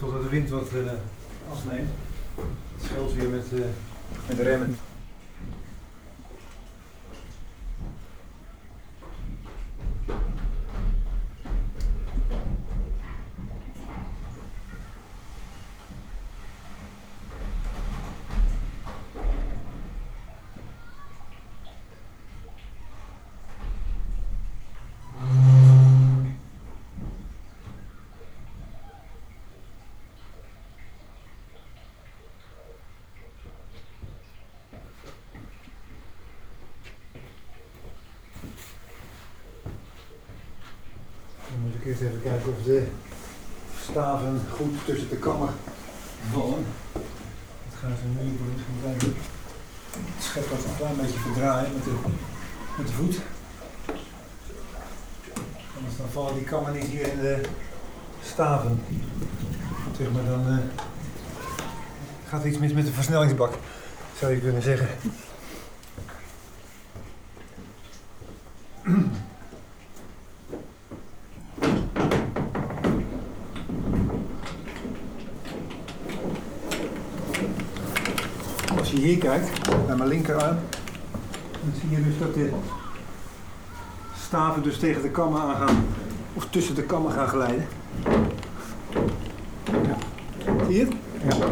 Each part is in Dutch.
totdat de wind wat uh, afneemt. Het scheelt weer met, uh, met remmen. Eerst even kijken of de staven goed tussen de kammen vallen. Dat gaan ze nu doen. Kijken. Het schep dat een klein beetje verdraaien met de, met de voet. Anders dan vallen die kammen niet hier in de staven. Zeg maar dan uh, gaat er iets mis met de versnellingsbak, zou je kunnen zeggen. Je hier kijkt, naar mijn linkerarm, dan zie je dus dat de staven dus tegen de kammen aangaan, of tussen de kammen gaan glijden. Ja. Zie je het? Ja.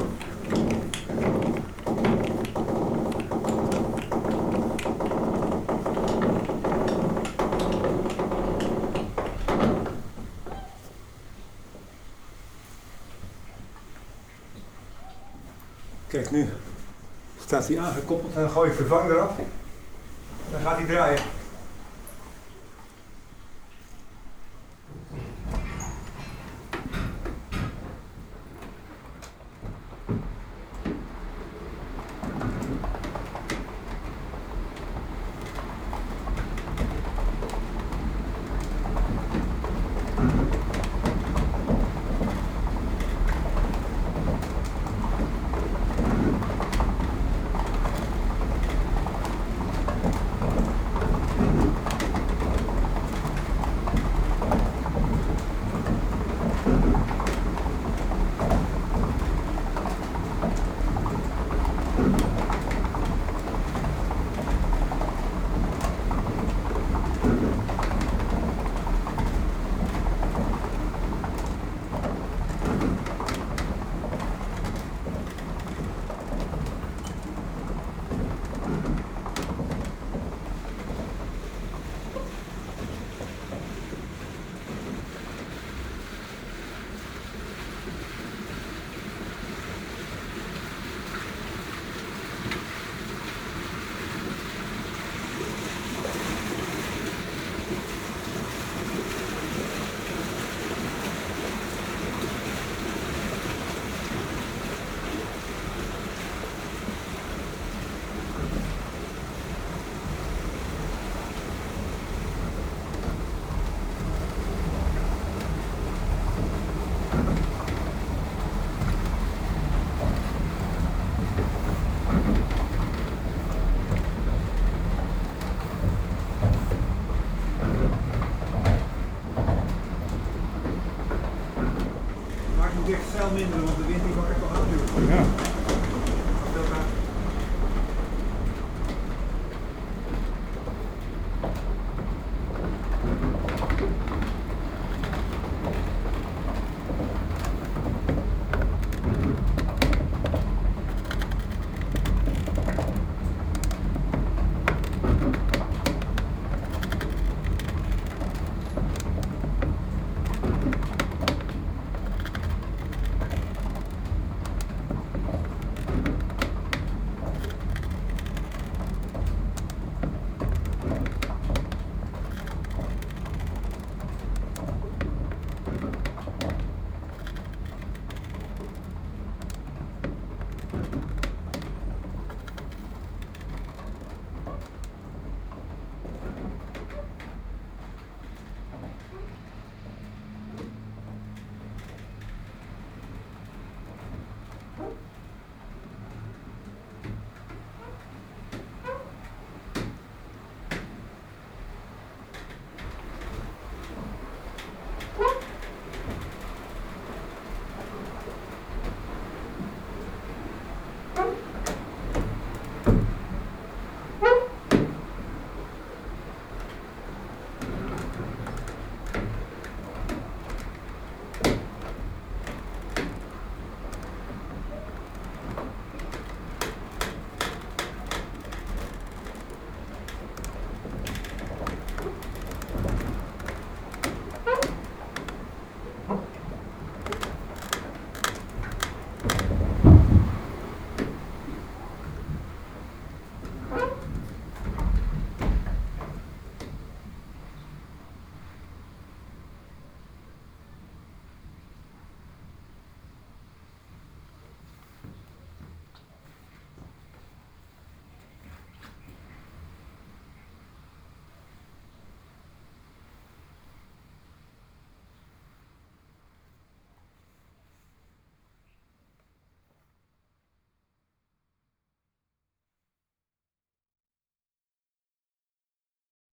Kijk, nu staat hij aangekoppeld en dan gooi ik de vang eraf. En dan gaat hij draaien.